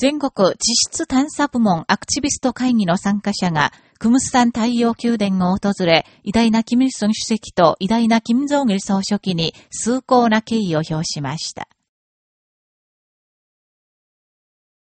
全国地質探査部門アクティビスト会議の参加者が、クムスサン太陽宮殿を訪れ、偉大なキム・イルソン主席と偉大なキム・ジョン・ル総書記に崇高な敬意を表しました。